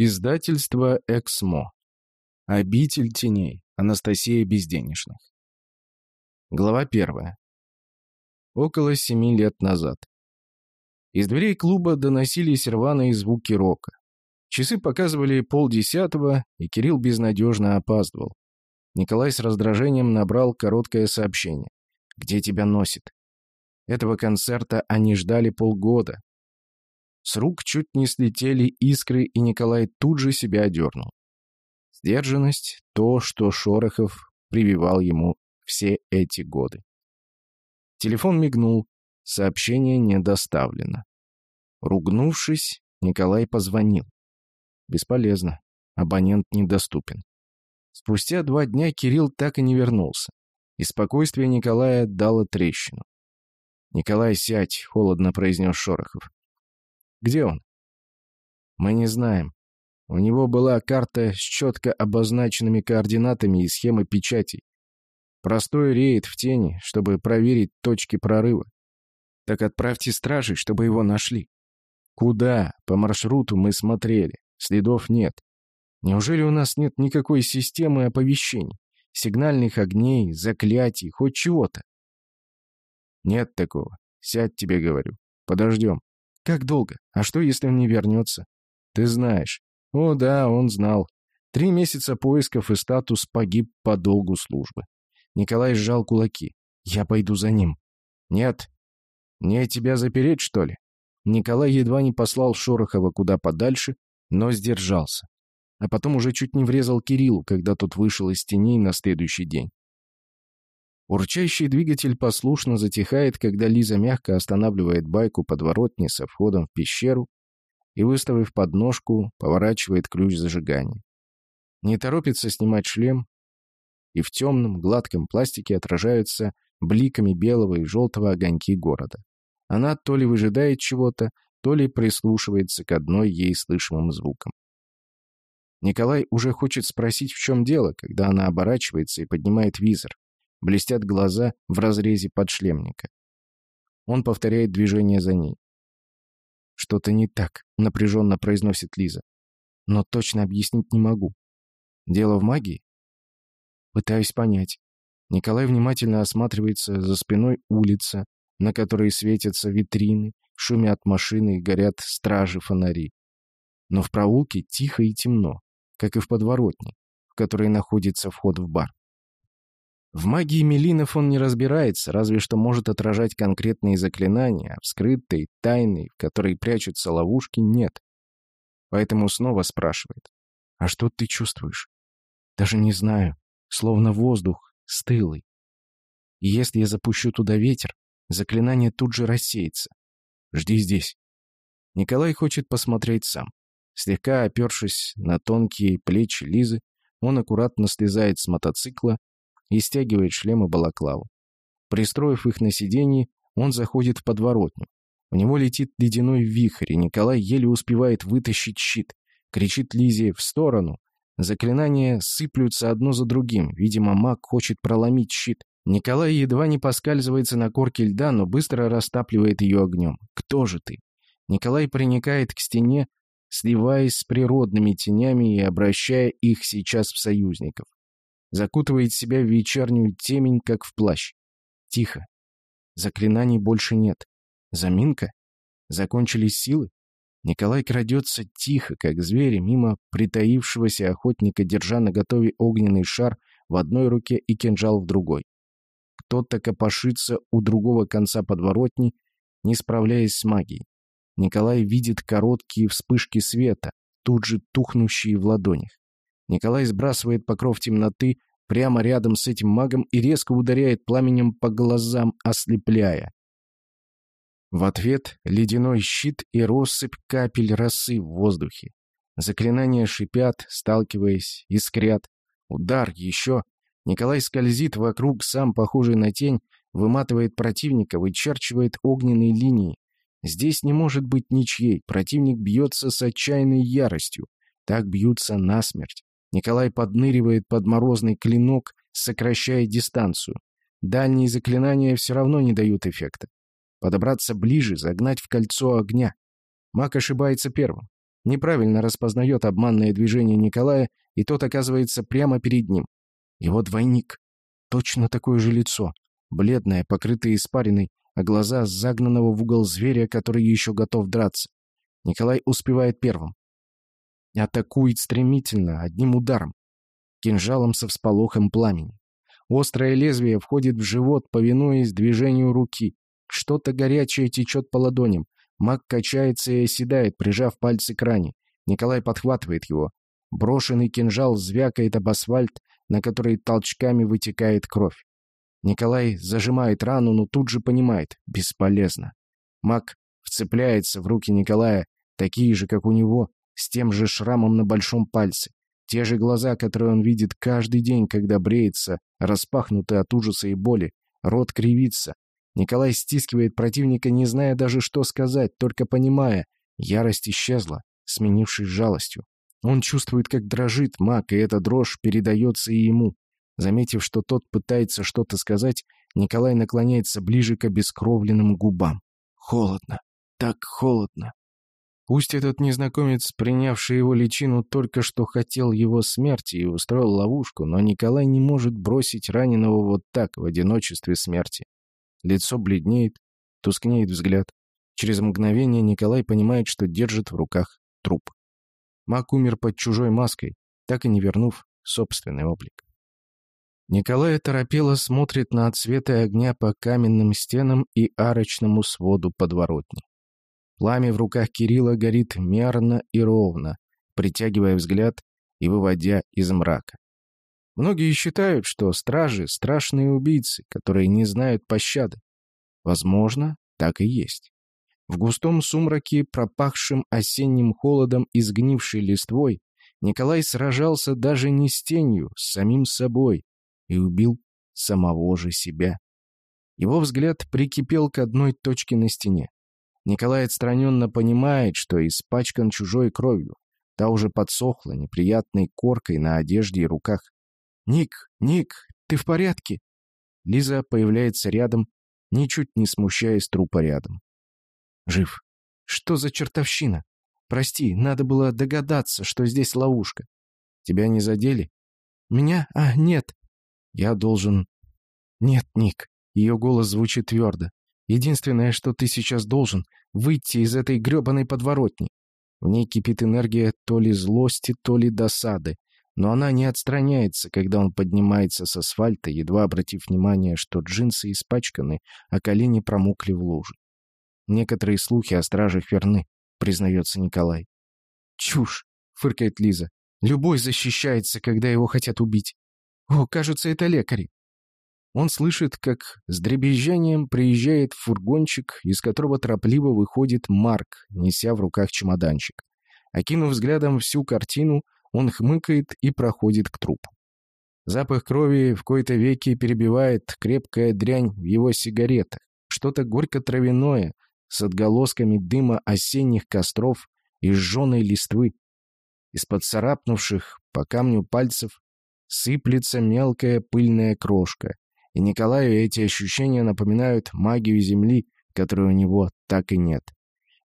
Издательство «Эксмо». Обитель теней. Анастасия Безденежных. Глава первая. Около семи лет назад. Из дверей клуба доносились рваные звуки рока. Часы показывали полдесятого, и Кирилл безнадежно опаздывал. Николай с раздражением набрал короткое сообщение. «Где тебя носит?» Этого концерта они ждали полгода, с рук чуть не слетели искры, и Николай тут же себя одернул. Сдержанность — то, что Шорохов прививал ему все эти годы. Телефон мигнул, сообщение не доставлено. Ругнувшись, Николай позвонил. Бесполезно, абонент недоступен. Спустя два дня Кирилл так и не вернулся, и спокойствие Николая дало трещину. «Николай, сядь», — холодно произнес Шорохов. Где он? Мы не знаем. У него была карта с четко обозначенными координатами и схемой печатей. Простой рейд в тени, чтобы проверить точки прорыва. Так отправьте стражей, чтобы его нашли. Куда? По маршруту мы смотрели. Следов нет. Неужели у нас нет никакой системы оповещений? Сигнальных огней, заклятий, хоть чего-то? Нет такого. Сядь, тебе говорю. Подождем. Как долго? А что, если он не вернется? Ты знаешь. О, да, он знал. Три месяца поисков и статус погиб по долгу службы. Николай сжал кулаки. Я пойду за ним. Нет. Мне тебя запереть, что ли? Николай едва не послал Шорохова куда подальше, но сдержался. А потом уже чуть не врезал Кириллу, когда тот вышел из теней на следующий день. Урчащий двигатель послушно затихает, когда Лиза мягко останавливает байку подворотни со входом в пещеру и, выставив подножку, поворачивает ключ зажигания. Не торопится снимать шлем, и в темном, гладком пластике отражаются бликами белого и желтого огоньки города. Она то ли выжидает чего-то, то ли прислушивается к одной ей слышимым звукам. Николай уже хочет спросить, в чем дело, когда она оборачивается и поднимает визор. Блестят глаза в разрезе подшлемника. Он повторяет движение за ней. «Что-то не так», — напряженно произносит Лиза. «Но точно объяснить не могу. Дело в магии?» Пытаюсь понять. Николай внимательно осматривается за спиной улица, на которой светятся витрины, шумят машины и горят стражи-фонари. Но в проулке тихо и темно, как и в подворотне, в которой находится вход в бар. В магии Мелинов он не разбирается, разве что может отражать конкретные заклинания, а вскрытые, тайные, в которые прячутся ловушки, нет. Поэтому снова спрашивает. «А что ты чувствуешь?» «Даже не знаю. Словно воздух, стылый. И если я запущу туда ветер, заклинание тут же рассеется. Жди здесь». Николай хочет посмотреть сам. Слегка опершись на тонкие плечи Лизы, он аккуратно слезает с мотоцикла и стягивает шлем и балаклаву. Пристроив их на сиденье, он заходит в подворотню. У него летит ледяной вихрь, и Николай еле успевает вытащить щит. Кричит Лизе «в сторону!». Заклинания сыплются одно за другим. Видимо, маг хочет проломить щит. Николай едва не поскальзывается на корке льда, но быстро растапливает ее огнем. «Кто же ты?» Николай проникает к стене, сливаясь с природными тенями и обращая их сейчас в союзников закутывает себя в вечернюю темень, как в плащ. Тихо. Заклинаний больше нет. Заминка? Закончились силы? Николай крадется тихо, как зверь, мимо притаившегося охотника, держа на готове огненный шар в одной руке и кинжал в другой. Кто-то копошится у другого конца подворотни, не справляясь с магией. Николай видит короткие вспышки света, тут же тухнущие в ладонях. Николай сбрасывает покров темноты прямо рядом с этим магом и резко ударяет пламенем по глазам, ослепляя. В ответ ледяной щит и россыпь капель росы в воздухе. Заклинания шипят, сталкиваясь, искрят. Удар, еще. Николай скользит вокруг, сам похожий на тень, выматывает противника, вычерчивает огненные линии. Здесь не может быть ничьей, противник бьется с отчаянной яростью. Так бьются насмерть. Николай подныривает под морозный клинок, сокращая дистанцию. Дальние заклинания все равно не дают эффекта. Подобраться ближе, загнать в кольцо огня. Маг ошибается первым. неправильно распознает обманное движение Николая, и тот оказывается прямо перед ним. Его двойник. Точно такое же лицо. Бледное, покрытое испариной, а глаза загнанного в угол зверя, который еще готов драться. Николай успевает первым. Атакует стремительно, одним ударом. Кинжалом со всполохом пламени. Острое лезвие входит в живот, повинуясь движению руки. Что-то горячее течет по ладоням. Маг качается и оседает, прижав пальцы к ране. Николай подхватывает его. Брошенный кинжал звякает об асфальт, на который толчками вытекает кровь. Николай зажимает рану, но тут же понимает — бесполезно. Маг вцепляется в руки Николая, такие же, как у него, с тем же шрамом на большом пальце. Те же глаза, которые он видит каждый день, когда бреется, распахнуты от ужаса и боли, рот кривится. Николай стискивает противника, не зная даже, что сказать, только понимая, ярость исчезла, сменившись жалостью. Он чувствует, как дрожит маг, и эта дрожь передается и ему. Заметив, что тот пытается что-то сказать, Николай наклоняется ближе к обескровленным губам. Холодно. Так холодно. Пусть этот незнакомец, принявший его личину, только что хотел его смерти и устроил ловушку, но Николай не может бросить раненого вот так, в одиночестве смерти. Лицо бледнеет, тускнеет взгляд. Через мгновение Николай понимает, что держит в руках труп. Маг умер под чужой маской, так и не вернув собственный облик. Николай торопело смотрит на отсветы огня по каменным стенам и арочному своду подворотни. Пламя в руках Кирилла горит мерно и ровно, притягивая взгляд и выводя из мрака. Многие считают, что стражи — страшные убийцы, которые не знают пощады. Возможно, так и есть. В густом сумраке, пропахшем осенним холодом и сгнившей листвой, Николай сражался даже не с тенью, с самим собой, и убил самого же себя. Его взгляд прикипел к одной точке на стене. Николай отстраненно понимает, что испачкан чужой кровью. Та уже подсохла неприятной коркой на одежде и руках. «Ник! Ник! Ты в порядке?» Лиза появляется рядом, ничуть не смущаясь трупа рядом. Жив. Что за чертовщина? Прости, надо было догадаться, что здесь ловушка. Тебя не задели? Меня? А, нет. Я должен... Нет, Ник. Ее голос звучит твердо. Единственное, что ты сейчас должен, выйти из этой гребаной подворотни. В ней кипит энергия то ли злости, то ли досады. Но она не отстраняется, когда он поднимается с асфальта, едва обратив внимание, что джинсы испачканы, а колени промокли в луже. Некоторые слухи о стражах верны, признается Николай. Чушь, фыркает Лиза. Любой защищается, когда его хотят убить. О, кажется, это лекари. Он слышит, как с дребезжанием приезжает фургончик, из которого торопливо выходит Марк, неся в руках чемоданчик. Окинув взглядом всю картину, он хмыкает и проходит к трупу. Запах крови в кои-то веки перебивает крепкая дрянь в его сигаретах. Что-то горько-травяное, с отголосками дыма осенних костров и сжженной листвы. Из-под царапнувших по камню пальцев сыплется мелкая пыльная крошка, и Николаю эти ощущения напоминают магию земли, которой у него так и нет.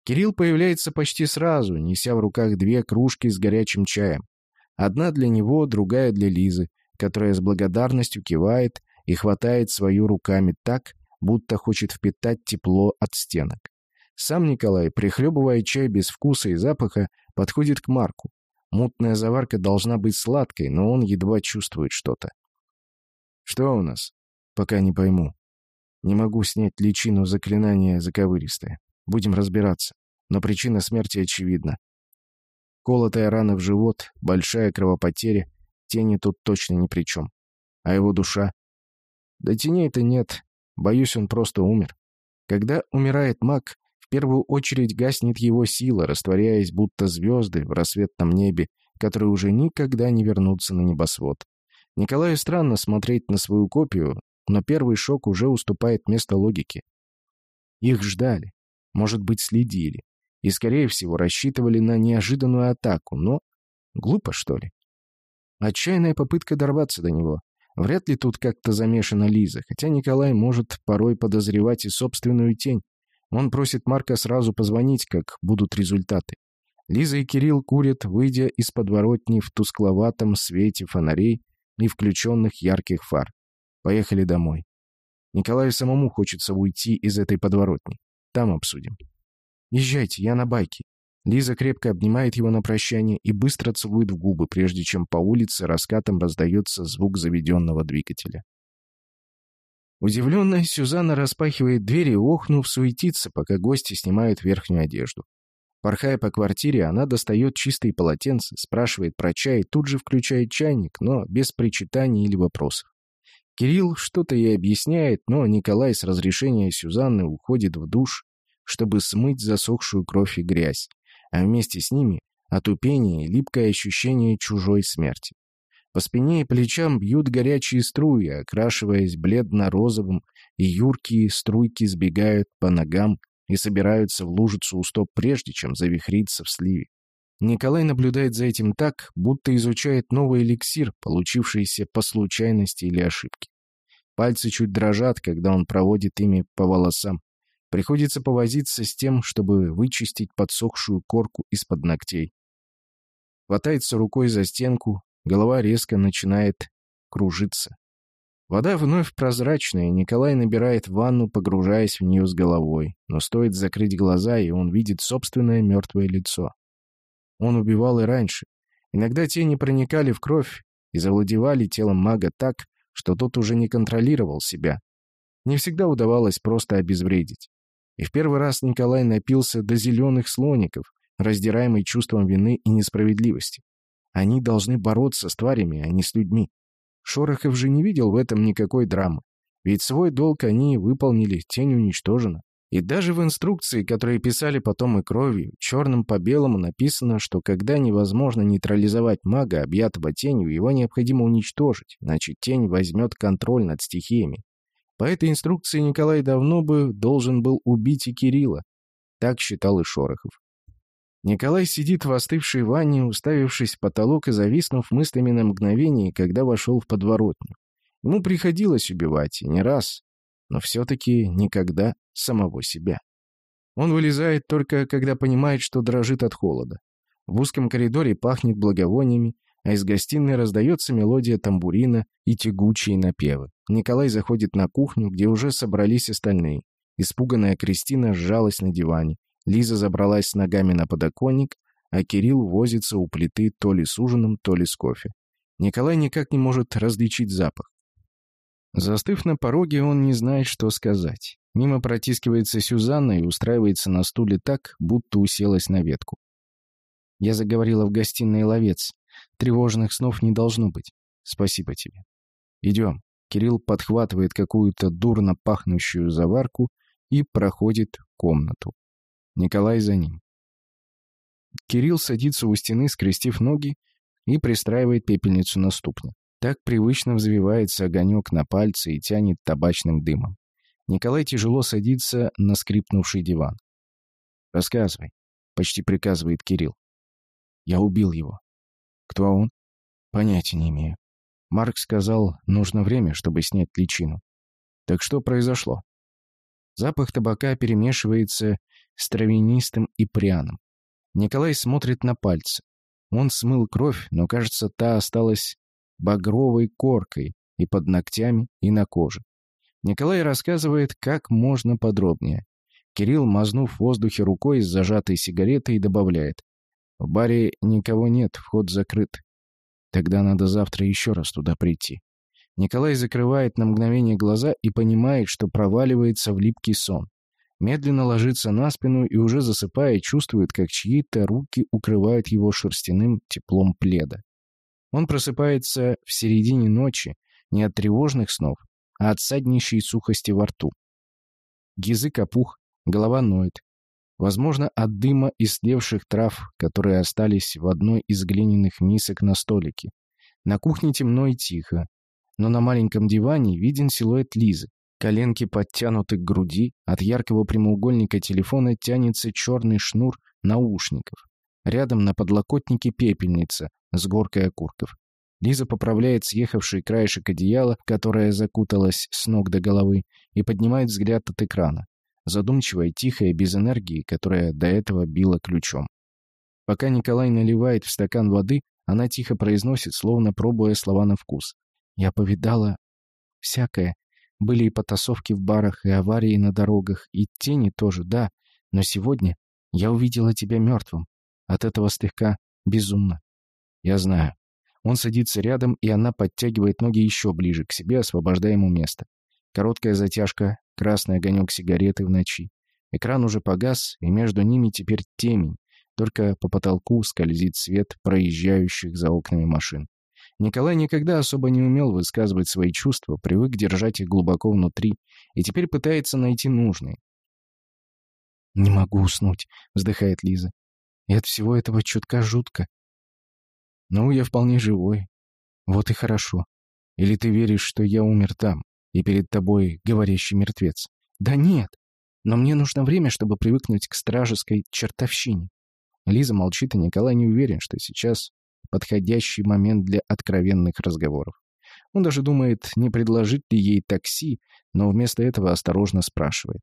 Кирилл появляется почти сразу, неся в руках две кружки с горячим чаем. Одна для него, другая для Лизы, которая с благодарностью кивает и хватает свою руками так, будто хочет впитать тепло от стенок. Сам Николай, прихлебывая чай без вкуса и запаха, подходит к Марку. Мутная заварка должна быть сладкой, но он едва чувствует что-то. «Что у нас?» «Пока не пойму. Не могу снять личину заклинания заковыристое. Будем разбираться. Но причина смерти очевидна. Колотая рана в живот, большая кровопотеря, тени тут точно ни при чем. А его душа? Да теней-то нет, Боюсь, он просто умер. Когда умирает маг, в первую очередь гаснет его сила, растворяясь будто звезды в рассветном небе, которые уже никогда не вернутся на небосвод. Николаю странно смотреть на свою копию, но первый шок уже уступает место логике. Их ждали, может быть, следили, и, скорее всего, рассчитывали на неожиданную атаку, но... Глупо, что ли? Отчаянная попытка дорваться до него. Вряд ли тут как-то замешана Лиза, хотя Николай может порой подозревать и собственную тень. Он просит Марка сразу позвонить, как будут результаты. Лиза и Кирилл курят, выйдя из подворотни в тускловатом свете фонарей и включенных ярких фар. Поехали домой. Николаю самому хочется уйти из этой подворотни. Там обсудим. Езжайте, я на байке. Лиза крепко обнимает его на прощание и быстро целует в губы, прежде чем по улице раскатом раздается звук заведенного двигателя. Удивленная, Сюзанна распахивает двери и, охнув, суетится, пока гости снимают верхнюю одежду. Порхая по квартире, она достает чистые полотенца, спрашивает про чай, тут же включает чайник, но без причитаний или вопросов. Кирилл что-то ей объясняет, но Николай с разрешения Сюзанны уходит в душ, чтобы смыть засохшую кровь и грязь, а вместе с ними отупение и липкое ощущение чужой смерти. По спине и плечам бьют горячие струи, окрашиваясь бледно-розовым, и юркие струйки сбегают по ногам и собираются в лужицу у стоп прежде, чем завихриться в сливе. Николай наблюдает за этим так, будто изучает новый эликсир, получившийся по случайности или ошибке. Пальцы чуть дрожат, когда он проводит ими по волосам. Приходится повозиться с тем, чтобы вычистить подсохшую корку из-под ногтей. Хватается рукой за стенку, голова резко начинает кружиться. Вода вновь прозрачная, Николай набирает ванну, погружаясь в нее с головой. Но стоит закрыть глаза, и он видит собственное мертвое лицо. Он убивал и раньше. Иногда тени проникали в кровь и завладевали телом мага так, что тот уже не контролировал себя. Не всегда удавалось просто обезвредить. И в первый раз Николай напился до зеленых слоников, раздираемый чувством вины и несправедливости. Они должны бороться с тварями, а не с людьми. Шорохов же не видел в этом никакой драмы. Ведь свой долг они выполнили, тень уничтожена. И даже в инструкции, которые писали потом и кровью, черным по белому написано, что когда невозможно нейтрализовать мага, объятого тенью, его необходимо уничтожить, иначе тень возьмет контроль над стихиями. По этой инструкции Николай давно бы должен был убить и Кирилла. Так считал и Шорохов. Николай сидит в остывшей ванне, уставившись в потолок и зависнув мыслями на мгновение, когда вошел в подворотню. Ему приходилось убивать, и не раз, но все-таки никогда самого себя. Он вылезает только, когда понимает, что дрожит от холода. В узком коридоре пахнет благовониями, а из гостиной раздается мелодия тамбурина и тягучие напевы. Николай заходит на кухню, где уже собрались остальные. Испуганная Кристина сжалась на диване. Лиза забралась с ногами на подоконник, а Кирилл возится у плиты то ли с ужином, то ли с кофе. Николай никак не может различить запах. Застыв на пороге, он не знает, что сказать. Мимо протискивается Сюзанна и устраивается на стуле так, будто уселась на ветку. Я заговорила в гостиной ловец. Тревожных снов не должно быть. Спасибо тебе. Идем. Кирилл подхватывает какую-то дурно пахнущую заварку и проходит комнату. Николай за ним. Кирилл садится у стены, скрестив ноги, и пристраивает пепельницу на ступни. Так привычно взвивается огонек на пальце и тянет табачным дымом. Николай тяжело садится на скрипнувший диван. «Рассказывай», — почти приказывает Кирилл. «Я убил его». «Кто он?» «Понятия не имею». Марк сказал, нужно время, чтобы снять личину. «Так что произошло?» Запах табака перемешивается с травянистым и пряным. Николай смотрит на пальцы. Он смыл кровь, но, кажется, та осталась багровой коркой и под ногтями, и на коже. Николай рассказывает как можно подробнее. Кирилл, мазнув в воздухе рукой с зажатой сигаретой, добавляет. «В баре никого нет, вход закрыт. Тогда надо завтра еще раз туда прийти». Николай закрывает на мгновение глаза и понимает, что проваливается в липкий сон. Медленно ложится на спину и уже засыпая, чувствует, как чьи-то руки укрывают его шерстяным теплом пледа. Он просыпается в середине ночи не от тревожных снов, а от саднищей сухости во рту. Язык опух, голова ноет. Возможно, от дыма и слевших трав, которые остались в одной из глиняных мисок на столике. На кухне темно и тихо, но на маленьком диване виден силуэт Лизы. Коленки подтянуты к груди, от яркого прямоугольника телефона тянется черный шнур наушников. Рядом на подлокотнике пепельница с горкой окурков. Лиза поправляет съехавший краешек одеяла, которое закуталось с ног до головы, и поднимает взгляд от экрана. Задумчивая, тихая, без энергии, которая до этого била ключом. Пока Николай наливает в стакан воды, она тихо произносит, словно пробуя слова на вкус. «Я повидала всякое. Были и потасовки в барах, и аварии на дорогах, и тени тоже, да. Но сегодня я увидела тебя мертвым. От этого слегка безумно. Я знаю. Он садится рядом, и она подтягивает ноги еще ближе к себе, освобождая ему место. Короткая затяжка, красный огонек сигареты в ночи. Экран уже погас, и между ними теперь темень. Только по потолку скользит свет проезжающих за окнами машин. Николай никогда особо не умел высказывать свои чувства, привык держать их глубоко внутри, и теперь пытается найти нужные. «Не могу уснуть», — вздыхает Лиза. «И от всего этого чутка жутко». «Ну, я вполне живой. Вот и хорошо. Или ты веришь, что я умер там, и перед тобой говорящий мертвец?» «Да нет. Но мне нужно время, чтобы привыкнуть к стражеской чертовщине». Лиза молчит, и Николай не уверен, что сейчас подходящий момент для откровенных разговоров. Он даже думает, не предложить ли ей такси, но вместо этого осторожно спрашивает.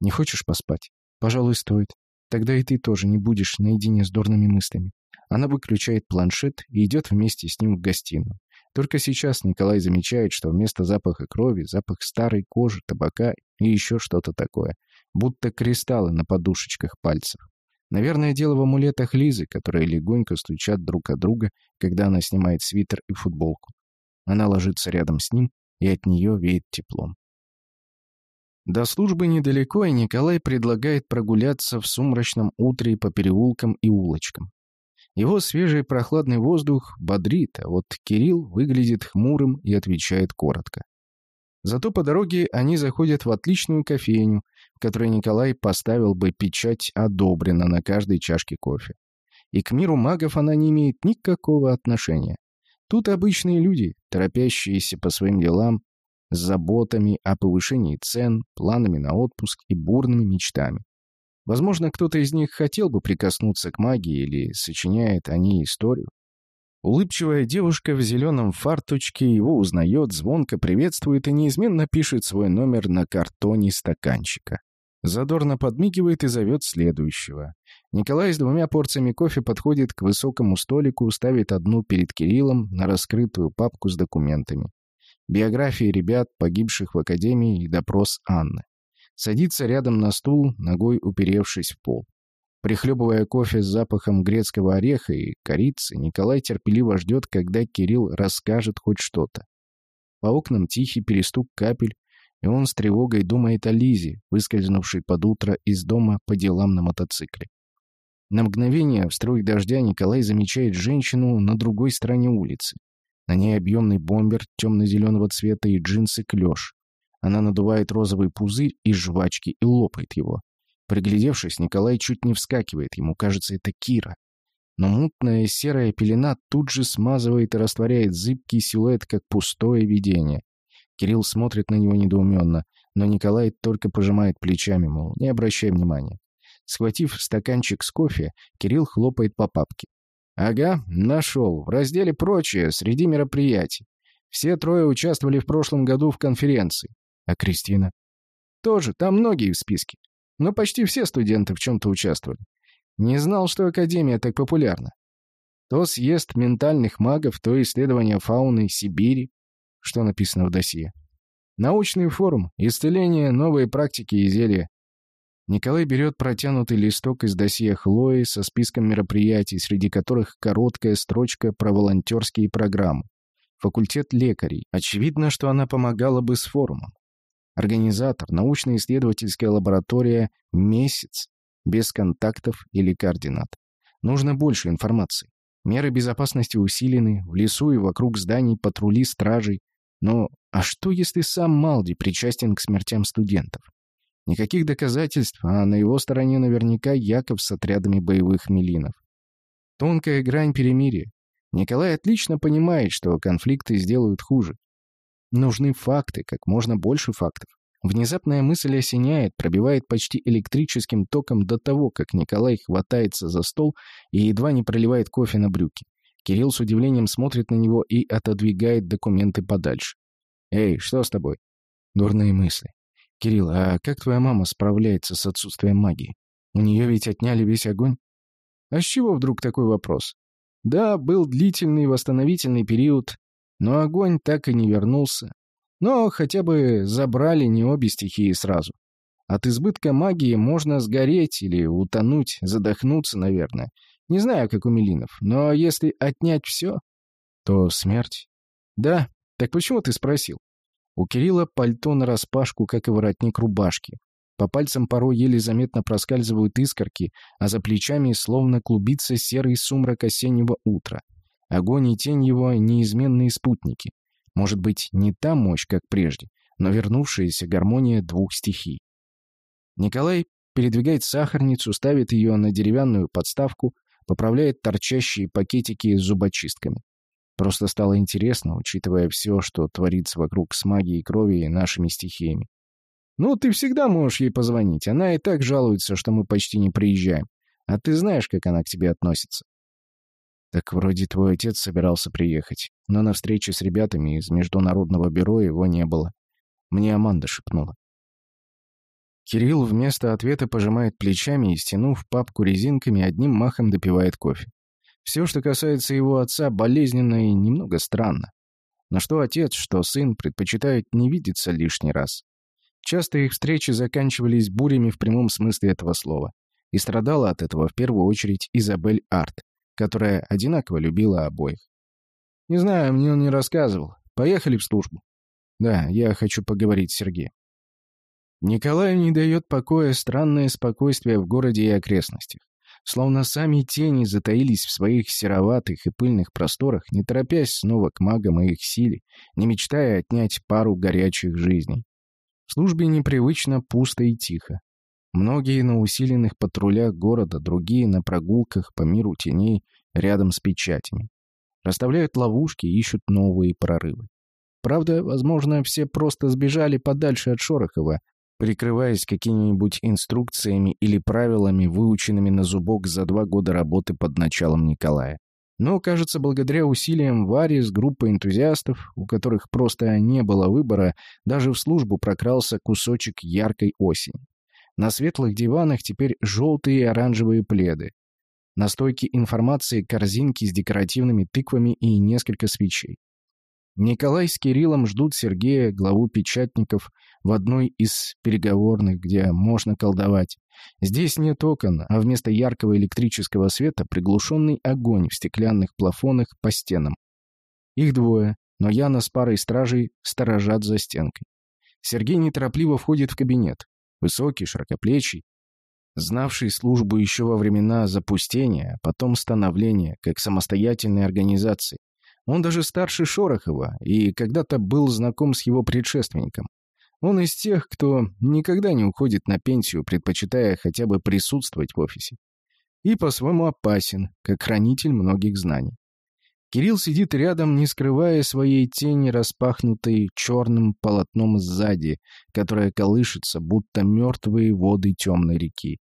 «Не хочешь поспать? Пожалуй, стоит. Тогда и ты тоже не будешь наедине с дурными мыслями». Она выключает планшет и идет вместе с ним в гостиную. Только сейчас Николай замечает, что вместо запаха крови запах старой кожи, табака и еще что-то такое, будто кристаллы на подушечках пальцев. Наверное, дело в амулетах Лизы, которые легонько стучат друг от друга, когда она снимает свитер и футболку. Она ложится рядом с ним, и от нее веет теплом. До службы недалеко, и Николай предлагает прогуляться в сумрачном утре по переулкам и улочкам. Его свежий прохладный воздух бодрит, а вот Кирилл выглядит хмурым и отвечает коротко. Зато по дороге они заходят в отличную кофейню, в которой Николай поставил бы печать «одобрено» на каждой чашке кофе. И к миру магов она не имеет никакого отношения. Тут обычные люди, торопящиеся по своим делам, с заботами о повышении цен, планами на отпуск и бурными мечтами. Возможно, кто-то из них хотел бы прикоснуться к магии или сочиняет о ней историю. Улыбчивая девушка в зеленом фарточке его узнает, звонко приветствует и неизменно пишет свой номер на картоне стаканчика. Задорно подмигивает и зовет следующего. Николай с двумя порциями кофе подходит к высокому столику, ставит одну перед Кириллом на раскрытую папку с документами. Биографии ребят, погибших в академии и допрос Анны. Садится рядом на стул, ногой уперевшись в пол. Прихлебывая кофе с запахом грецкого ореха и корицы, Николай терпеливо ждет, когда Кирилл расскажет хоть что-то. По окнам тихий перестук капель, и он с тревогой думает о Лизе, выскользнувшей под утро из дома по делам на мотоцикле. На мгновение в струях дождя Николай замечает женщину на другой стороне улицы. На ней объемный бомбер темно-зеленого цвета и джинсы клеш. Она надувает розовый пузырь из жвачки и лопает его. Приглядевшись, Николай чуть не вскакивает. Ему кажется, это Кира. Но мутная серая пелена тут же смазывает и растворяет зыбкий силуэт, как пустое видение. Кирилл смотрит на него недоуменно, но Николай только пожимает плечами, мол, не обращай внимания. Схватив стаканчик с кофе, Кирилл хлопает по папке. «Ага, нашел. В разделе «Прочее» среди мероприятий. Все трое участвовали в прошлом году в конференции. А Кристина? Тоже, там многие в списке но почти все студенты в чем-то участвовали. Не знал, что Академия так популярна. То съезд ментальных магов, то исследование фауны Сибири, что написано в досье. Научный форум, исцеление, новые практики и зелья. Николай берет протянутый листок из досье Хлои со списком мероприятий, среди которых короткая строчка про волонтерские программы. Факультет лекарей. Очевидно, что она помогала бы с форумом. Организатор, научно-исследовательская лаборатория «Месяц» без контактов или координат. Нужно больше информации. Меры безопасности усилены, в лесу и вокруг зданий патрули стражей. Но а что, если сам Малди причастен к смертям студентов? Никаких доказательств, а на его стороне наверняка Яков с отрядами боевых милинов. Тонкая грань перемирия. Николай отлично понимает, что конфликты сделают хуже. Нужны факты, как можно больше фактов. Внезапная мысль осеняет, пробивает почти электрическим током до того, как Николай хватается за стол и едва не проливает кофе на брюки. Кирилл с удивлением смотрит на него и отодвигает документы подальше. «Эй, что с тобой?» Дурные мысли. «Кирилл, а как твоя мама справляется с отсутствием магии? У нее ведь отняли весь огонь?» А с чего вдруг такой вопрос? Да, был длительный восстановительный период, но огонь так и не вернулся. Но хотя бы забрали не обе стихии сразу. От избытка магии можно сгореть или утонуть, задохнуться, наверное. Не знаю, как у Милинов, но если отнять все, то смерть. Да, так почему ты спросил? У Кирилла пальто нараспашку, как и воротник рубашки. По пальцам порой еле заметно проскальзывают искорки, а за плечами словно клубится серый сумрак осеннего утра. Огонь и тень его — неизменные спутники. Может быть, не та мощь, как прежде, но вернувшаяся гармония двух стихий. Николай передвигает сахарницу, ставит ее на деревянную подставку, поправляет торчащие пакетики с зубочистками. Просто стало интересно, учитывая все, что творится вокруг с магией крови и нашими стихиями. «Ну, ты всегда можешь ей позвонить. Она и так жалуется, что мы почти не приезжаем. А ты знаешь, как она к тебе относится?» «Так вроде твой отец собирался приехать, но на встрече с ребятами из Международного бюро его не было. Мне Аманда шепнула. Кирилл вместо ответа пожимает плечами и, стянув папку резинками, одним махом допивает кофе. Все, что касается его отца, болезненно и немного странно. Но что отец, что сын предпочитают не видеться лишний раз. Часто их встречи заканчивались бурями в прямом смысле этого слова. И страдала от этого в первую очередь Изабель Арт, которая одинаково любила обоих. «Не знаю, мне он не рассказывал. Поехали в службу». «Да, я хочу поговорить с Сергеем». Николаю не дает покоя странное спокойствие в городе и окрестностях. Словно сами тени затаились в своих сероватых и пыльных просторах, не торопясь снова к магам и их силе, не мечтая отнять пару горячих жизней. В службе непривычно пусто и тихо. Многие на усиленных патрулях города, другие на прогулках по миру теней рядом с печатями. Расставляют ловушки и ищут новые прорывы. Правда, возможно, все просто сбежали подальше от Шорохова, прикрываясь какими-нибудь инструкциями или правилами, выученными на зубок за два года работы под началом Николая. Но, кажется, благодаря усилиям Вари с группой энтузиастов, у которых просто не было выбора, даже в службу прокрался кусочек яркой осени. На светлых диванах теперь желтые и оранжевые пледы. На стойке информации корзинки с декоративными тыквами и несколько свечей. Николай с Кириллом ждут Сергея, главу печатников, в одной из переговорных, где можно колдовать. Здесь нет окон, а вместо яркого электрического света приглушенный огонь в стеклянных плафонах по стенам. Их двое, но Яна с парой стражей сторожат за стенкой. Сергей неторопливо входит в кабинет. Высокий, широкоплечий, знавший службу еще во времена запустения, а потом становления, как самостоятельной организации. Он даже старше Шорохова и когда-то был знаком с его предшественником. Он из тех, кто никогда не уходит на пенсию, предпочитая хотя бы присутствовать в офисе. И по-своему опасен, как хранитель многих знаний. Кирилл сидит рядом, не скрывая своей тени, распахнутой черным полотном сзади, которая колышется, будто мертвые воды темной реки.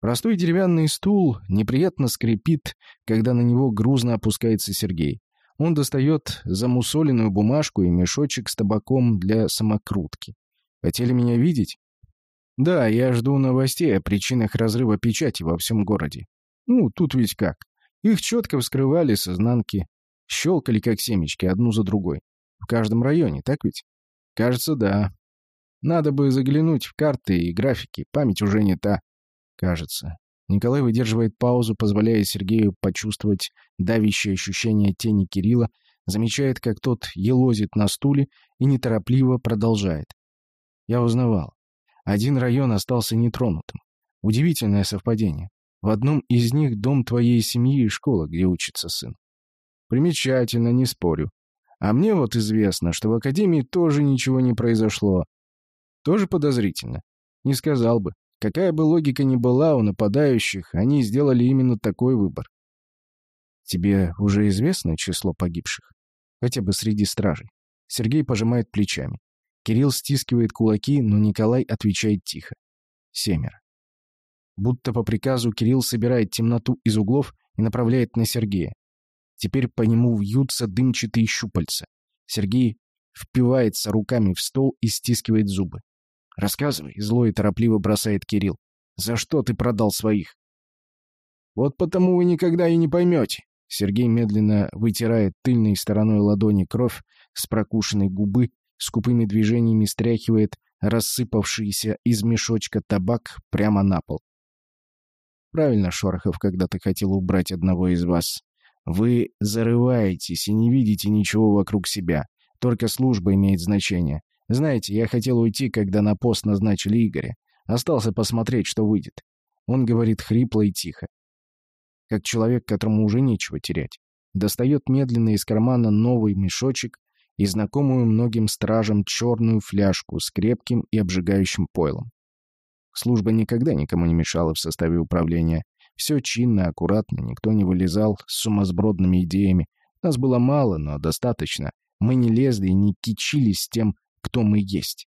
Простой деревянный стул неприятно скрипит, когда на него грузно опускается Сергей. Он достает замусоленную бумажку и мешочек с табаком для самокрутки. Хотели меня видеть? Да, я жду новостей о причинах разрыва печати во всем городе. Ну, тут ведь как. Их четко вскрывали с изнанки, щелкали как семечки одну за другой. В каждом районе, так ведь? Кажется, да. Надо бы заглянуть в карты и графики, память уже не та. Кажется. Николай выдерживает паузу, позволяя Сергею почувствовать давящее ощущение тени Кирилла, замечает, как тот елозит на стуле и неторопливо продолжает. Я узнавал. Один район остался нетронутым. Удивительное совпадение. В одном из них дом твоей семьи и школа, где учится сын. Примечательно, не спорю. А мне вот известно, что в академии тоже ничего не произошло. Тоже подозрительно. Не сказал бы. Какая бы логика ни была у нападающих, они сделали именно такой выбор. Тебе уже известно число погибших? Хотя бы среди стражей. Сергей пожимает плечами. Кирилл стискивает кулаки, но Николай отвечает тихо. Семеро. Будто по приказу Кирилл собирает темноту из углов и направляет на Сергея. Теперь по нему вьются дымчатые щупальца. Сергей впивается руками в стол и стискивает зубы. «Рассказывай», — зло и торопливо бросает Кирилл. «За что ты продал своих?» Вот потому вы никогда и не поймете. Сергей медленно вытирает тыльной стороной ладони кровь с прокушенной губы, скупыми движениями стряхивает рассыпавшийся из мешочка табак прямо на пол. Правильно Шорохов когда-то хотел убрать одного из вас. Вы зарываетесь и не видите ничего вокруг себя. Только служба имеет значение. Знаете, я хотел уйти, когда на пост назначили Игоря. Остался посмотреть, что выйдет. Он говорит хрипло и тихо. Как человек, которому уже нечего терять. Достает медленно из кармана новый мешочек и знакомую многим стражам черную фляжку с крепким и обжигающим пойлом. Служба никогда никому не мешала в составе управления. Все чинно, аккуратно, никто не вылезал с сумасбродными идеями. Нас было мало, но достаточно. Мы не лезли и не кичились тем, кто мы есть.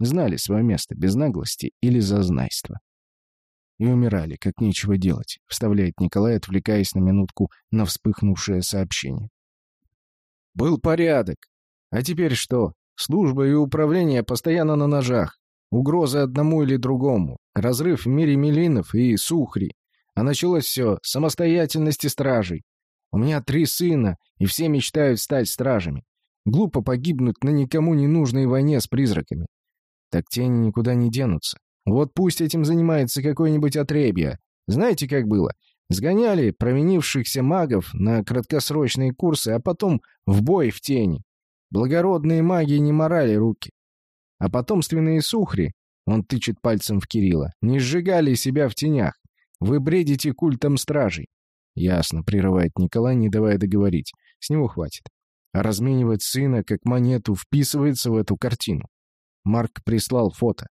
Знали свое место без наглости или зазнайства. И умирали, как нечего делать, вставляет Николай, отвлекаясь на минутку на вспыхнувшее сообщение. Был порядок. А теперь что? Служба и управление постоянно на ножах. Угрозы одному или другому. Разрыв в мире Милинов и Сухри. А началось все самостоятельности стражей. У меня три сына, и все мечтают стать стражами. Глупо погибнуть на никому не нужной войне с призраками. Так тени никуда не денутся. Вот пусть этим занимается какой-нибудь отребья. Знаете, как было? Сгоняли променившихся магов на краткосрочные курсы, а потом в бой в тени. Благородные маги не морали руки. А потомственные сухри, он тычет пальцем в Кирилла, не сжигали себя в тенях. Вы бредите культом стражей. Ясно, прерывает Николай, не давая договорить. С него хватит. А разменивать сына как монету вписывается в эту картину. Марк прислал фото.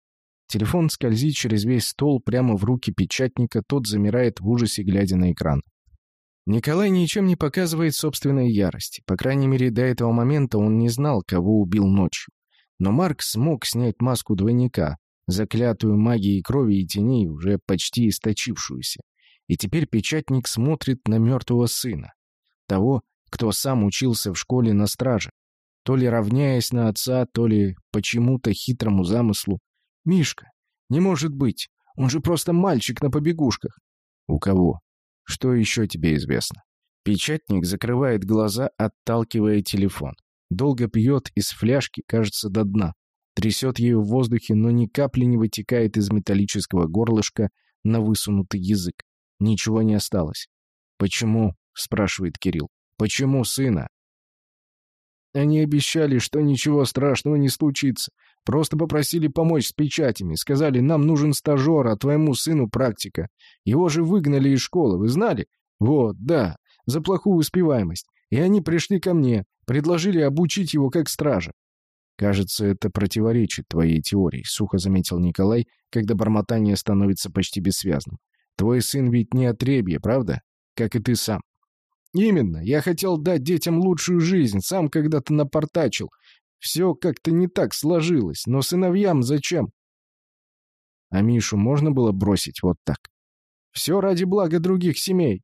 Телефон скользит через весь стол прямо в руки печатника, тот замирает в ужасе, глядя на экран. Николай ничем не показывает собственной ярости. По крайней мере, до этого момента он не знал, кого убил ночью. Но Марк смог снять маску двойника, заклятую магией крови и теней, уже почти источившуюся. И теперь печатник смотрит на мертвого сына. Того, кто сам учился в школе на страже. То ли равняясь на отца, то ли почему-то хитрому замыслу. «Мишка! Не может быть! Он же просто мальчик на побегушках!» «У кого? Что еще тебе известно?» Печатник закрывает глаза, отталкивая телефон. Долго пьет из фляжки, кажется, до дна. Трясет ею в воздухе, но ни капли не вытекает из металлического горлышка на высунутый язык. Ничего не осталось. «Почему?» — спрашивает Кирилл. «Почему сына?» Они обещали, что ничего страшного не случится. Просто попросили помочь с печатями. Сказали, нам нужен стажер, а твоему сыну практика. Его же выгнали из школы, вы знали? Вот, да, за плохую успеваемость. И они пришли ко мне. Предложили обучить его как стража. «Кажется, это противоречит твоей теории», — сухо заметил Николай, когда бормотание становится почти бессвязным. «Твой сын ведь не отребье, правда? Как и ты сам». «Именно. Я хотел дать детям лучшую жизнь, сам когда-то напортачил. Все как-то не так сложилось, но сыновьям зачем?» А Мишу можно было бросить вот так? Все ради блага других семей.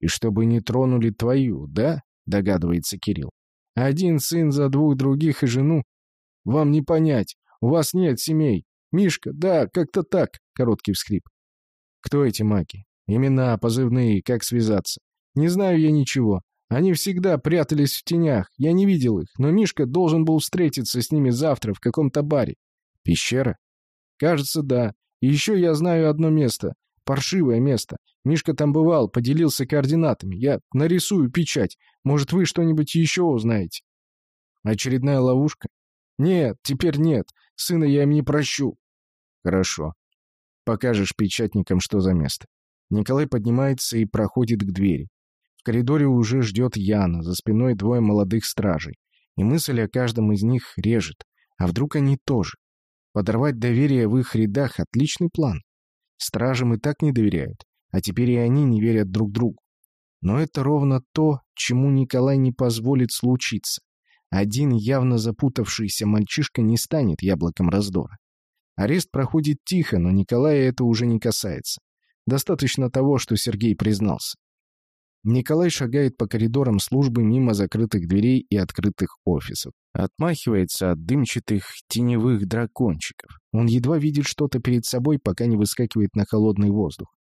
И чтобы не тронули твою, да? — догадывается Кирилл. «Один сын за двух других и жену? Вам не понять. У вас нет семей. Мишка, да, как-то так», — короткий всхлип. «Кто эти маги? Имена, позывные, как связаться? Не знаю я ничего. Они всегда прятались в тенях. Я не видел их, но Мишка должен был встретиться с ними завтра в каком-то баре. Пещера? Кажется, да. И еще я знаю одно место. Паршивое место. Мишка там бывал, поделился координатами. Я нарисую печать. Может, вы что-нибудь еще узнаете? Очередная ловушка? Нет, теперь нет. Сына я им не прощу. Хорошо. Покажешь печатникам, что за место. Николай поднимается и проходит к двери. В коридоре уже ждет Яна, за спиной двое молодых стражей. И мысль о каждом из них режет. А вдруг они тоже? Подорвать доверие в их рядах — отличный план. Стражам и так не доверяют, а теперь и они не верят друг другу. Но это ровно то, чему Николай не позволит случиться. Один явно запутавшийся мальчишка не станет яблоком раздора. Арест проходит тихо, но Николая это уже не касается. Достаточно того, что Сергей признался. Николай шагает по коридорам службы мимо закрытых дверей и открытых офисов. Отмахивается от дымчатых теневых дракончиков. Он едва видит что-то перед собой, пока не выскакивает на холодный воздух.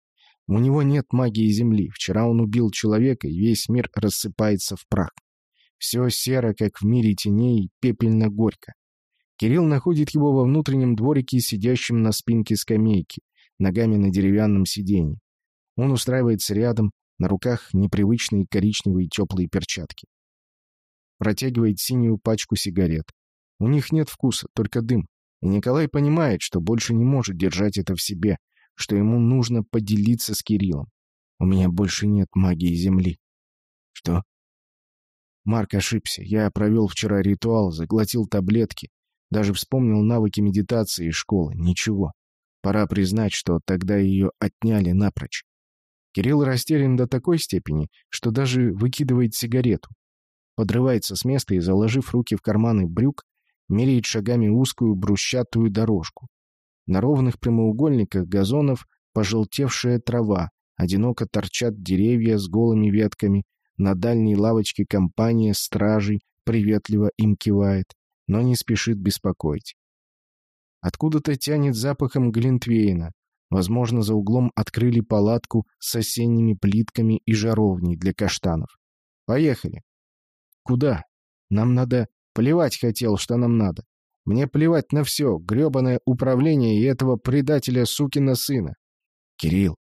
У него нет магии Земли. Вчера он убил человека, и весь мир рассыпается в прах. Все серо, как в мире теней, пепельно-горько. Кирилл находит его во внутреннем дворике, сидящим на спинке скамейки, ногами на деревянном сиденье. Он устраивается рядом, на руках непривычные коричневые теплые перчатки. Протягивает синюю пачку сигарет. У них нет вкуса, только дым. И Николай понимает, что больше не может держать это в себе, что ему нужно поделиться с Кириллом. У меня больше нет магии Земли. Что? Марк ошибся. Я провел вчера ритуал, заглотил таблетки, даже вспомнил навыки медитации из школы. Ничего. Пора признать, что тогда ее отняли напрочь. Кирилл растерян до такой степени, что даже выкидывает сигарету. Подрывается с места и, заложив руки в карманы брюк, меряет шагами узкую брусчатую дорожку. На ровных прямоугольниках газонов пожелтевшая трава, одиноко торчат деревья с голыми ветками, на дальней лавочке компания стражей приветливо им кивает но не спешит беспокоить. Откуда-то тянет запахом глинтвейна. Возможно, за углом открыли палатку с осенними плитками и жаровней для каштанов. Поехали. Куда? Нам надо... Плевать хотел, что нам надо. Мне плевать на все, гребаное управление и этого предателя сукина сына. Кирилл.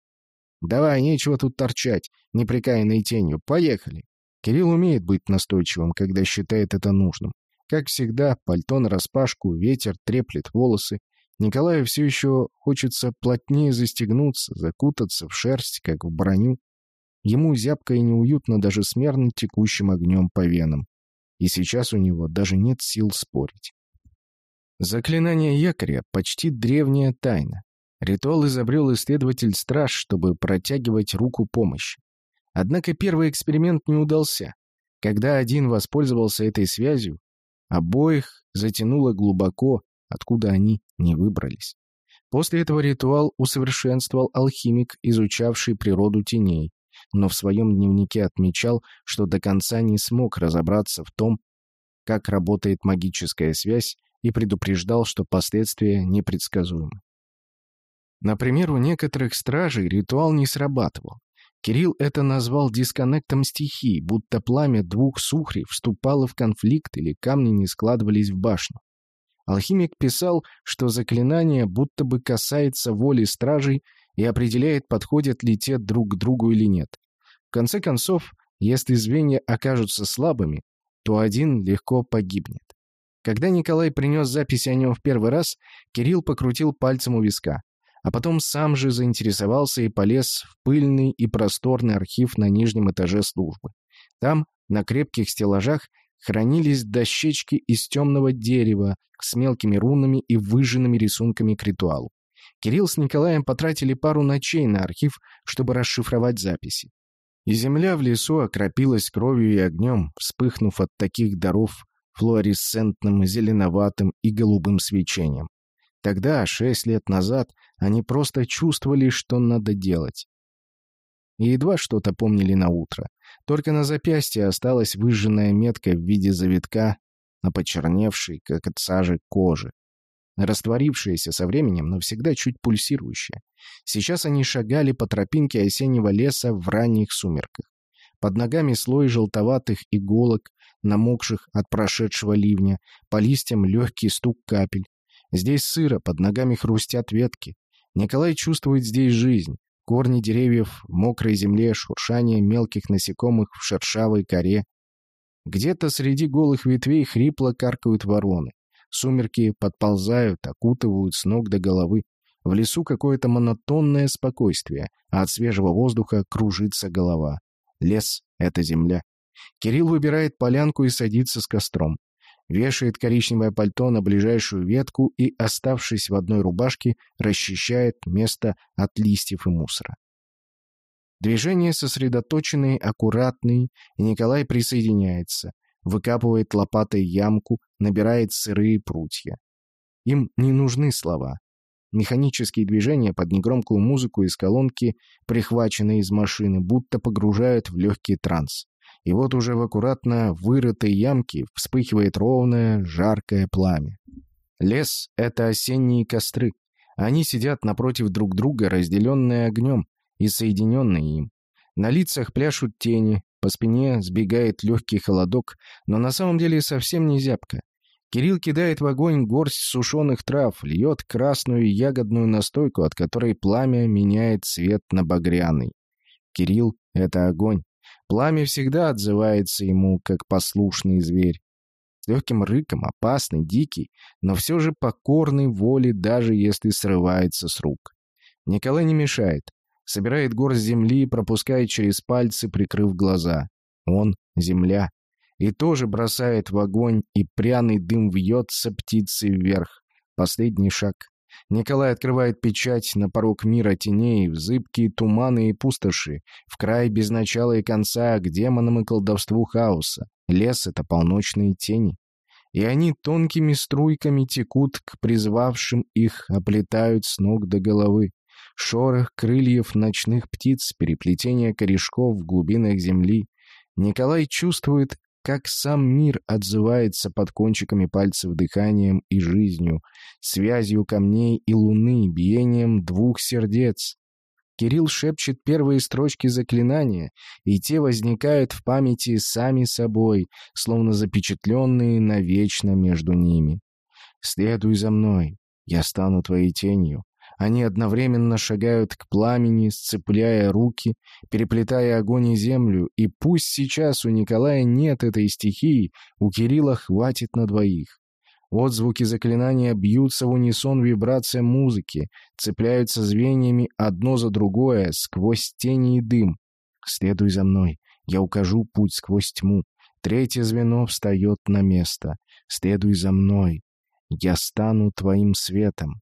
Давай, нечего тут торчать, неприкаянной тенью. Поехали. Кирилл умеет быть настойчивым, когда считает это нужным. Как всегда, пальто нараспашку, ветер треплет волосы. Николаю все еще хочется плотнее застегнуться, закутаться в шерсть, как в броню. Ему зябко и неуютно даже с текущим огнем по венам. И сейчас у него даже нет сил спорить. Заклинание якоря — почти древняя тайна. Ритуал изобрел исследователь-страж, чтобы протягивать руку помощи. Однако первый эксперимент не удался. Когда один воспользовался этой связью, Обоих затянуло глубоко, откуда они не выбрались. После этого ритуал усовершенствовал алхимик, изучавший природу теней, но в своем дневнике отмечал, что до конца не смог разобраться в том, как работает магическая связь, и предупреждал, что последствия непредсказуемы. Например, у некоторых стражей ритуал не срабатывал. Кирилл это назвал дисконнектом стихий, будто пламя двух сухрей вступало в конфликт или камни не складывались в башню. Алхимик писал, что заклинание будто бы касается воли стражей и определяет, подходят ли те друг к другу или нет. В конце концов, если звенья окажутся слабыми, то один легко погибнет. Когда Николай принес запись о нем в первый раз, Кирилл покрутил пальцем у виска а потом сам же заинтересовался и полез в пыльный и просторный архив на нижнем этаже службы. Там, на крепких стеллажах, хранились дощечки из темного дерева с мелкими рунами и выжженными рисунками к ритуалу. Кирилл с Николаем потратили пару ночей на архив, чтобы расшифровать записи. И земля в лесу окропилась кровью и огнем, вспыхнув от таких даров флуоресцентным, зеленоватым и голубым свечением. Тогда, шесть лет назад, они просто чувствовали, что надо делать. И едва что-то помнили на утро. Только на запястье осталась выжженная метка в виде завитка на почерневшей, как от сажи, кожи. Растворившаяся со временем, но всегда чуть пульсирующая. Сейчас они шагали по тропинке осеннего леса в ранних сумерках. Под ногами слой желтоватых иголок, намокших от прошедшего ливня, по листьям легкий стук капель. Здесь сыро, под ногами хрустят ветки. Николай чувствует здесь жизнь. Корни деревьев мокрой земле, шуршание мелких насекомых в шершавой коре. Где-то среди голых ветвей хрипло каркают вороны. Сумерки подползают, окутывают с ног до головы. В лесу какое-то монотонное спокойствие, а от свежего воздуха кружится голова. Лес — это земля. Кирилл выбирает полянку и садится с костром вешает коричневое пальто на ближайшую ветку и, оставшись в одной рубашке, расчищает место от листьев и мусора. Движения сосредоточенные, аккуратные, и Николай присоединяется, выкапывает лопатой ямку, набирает сырые прутья. Им не нужны слова. Механические движения под негромкую музыку из колонки, прихваченные из машины, будто погружают в легкий транс. И вот уже в аккуратно вырытой ямке вспыхивает ровное, жаркое пламя. Лес — это осенние костры. Они сидят напротив друг друга, разделенные огнем, и соединенные им. На лицах пляшут тени, по спине сбегает легкий холодок, но на самом деле совсем не зябко. Кирилл кидает в огонь горсть сушеных трав, льет красную ягодную настойку, от которой пламя меняет цвет на багряный. Кирилл — это огонь. Пламя всегда отзывается ему, как послушный зверь. С легким рыком, опасный, дикий, но все же покорный воле, даже если срывается с рук. Николай не мешает. Собирает горсть земли, пропускает через пальцы, прикрыв глаза. Он — земля и тоже бросает в огонь, и пряный дым вьется птицей вверх. Последний шаг. Николай открывает печать на порог мира теней, в зыбкие туманы и пустоши, в край без начала и конца, к демонам и колдовству хаоса. Лес — это полночные тени. И они тонкими струйками текут к призвавшим их, оплетают с ног до головы. Шорох крыльев ночных птиц, переплетение корешков в глубинах земли. Николай чувствует как сам мир отзывается под кончиками пальцев дыханием и жизнью, связью камней и луны, биением двух сердец. Кирилл шепчет первые строчки заклинания, и те возникают в памяти сами собой, словно запечатленные навечно между ними. «Следуй за мной, я стану твоей тенью, они одновременно шагают к пламени, сцепляя руки, переплетая огонь и землю, и пусть сейчас у Николая нет этой стихии, у Кирилла хватит на двоих. Вот звуки заклинания бьются в унисон вибрациям музыки, цепляются звеньями одно за другое, сквозь тени и дым. «Следуй за мной, я укажу путь сквозь тьму». Третье звено встает на место. «Следуй за мной, я стану твоим светом».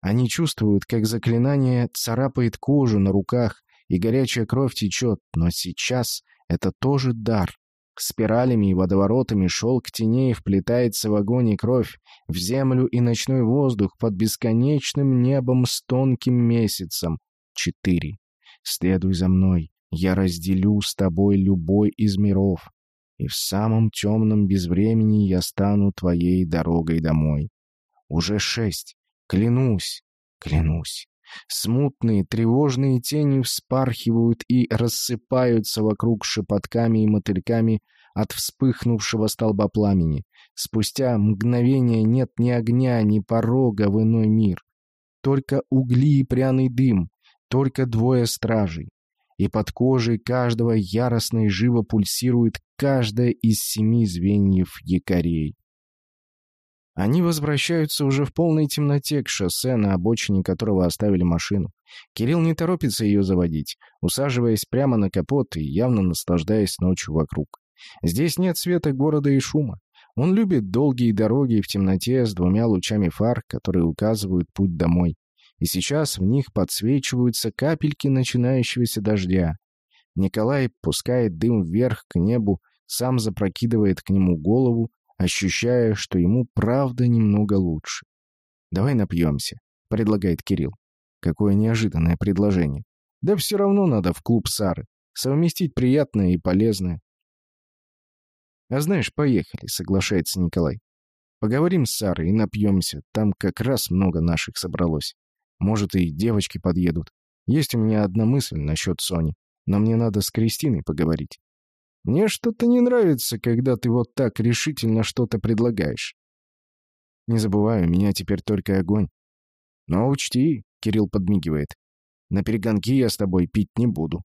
Они чувствуют, как заклинание царапает кожу на руках, и горячая кровь течет, но сейчас это тоже дар. Спиралями и водоворотами шелк теней вплетается в огонь и кровь, в землю и ночной воздух под бесконечным небом с тонким месяцем. Четыре. Следуй за мной, я разделю с тобой любой из миров, и в самом темном безвремени я стану твоей дорогой домой. Уже шесть. Клянусь, клянусь. Смутные, тревожные тени вспархивают и рассыпаются вокруг шепотками и мотыльками от вспыхнувшего столба пламени. Спустя мгновение нет ни огня, ни порога в иной мир. Только угли и пряный дым, только двое стражей. И под кожей каждого яростно и живо пульсирует каждая из семи звеньев якорей. Они возвращаются уже в полной темноте к шоссе, на обочине которого оставили машину. Кирилл не торопится ее заводить, усаживаясь прямо на капот и явно наслаждаясь ночью вокруг. Здесь нет света города и шума. Он любит долгие дороги в темноте с двумя лучами фар, которые указывают путь домой. И сейчас в них подсвечиваются капельки начинающегося дождя. Николай пускает дым вверх к небу, сам запрокидывает к нему голову, ощущая, что ему правда немного лучше. «Давай напьемся», — предлагает Кирилл. Какое неожиданное предложение. Да все равно надо в клуб Сары. Совместить приятное и полезное. «А знаешь, поехали», — соглашается Николай. «Поговорим с Сарой и напьемся. Там как раз много наших собралось. Может, и девочки подъедут. Есть у меня одна мысль насчет Сони, но мне надо с Кристиной поговорить. Мне что-то не нравится, когда ты вот так решительно что-то предлагаешь. Не забывай, у меня теперь только огонь. Но учти, Кирилл подмигивает, на перегонки я с тобой пить не буду.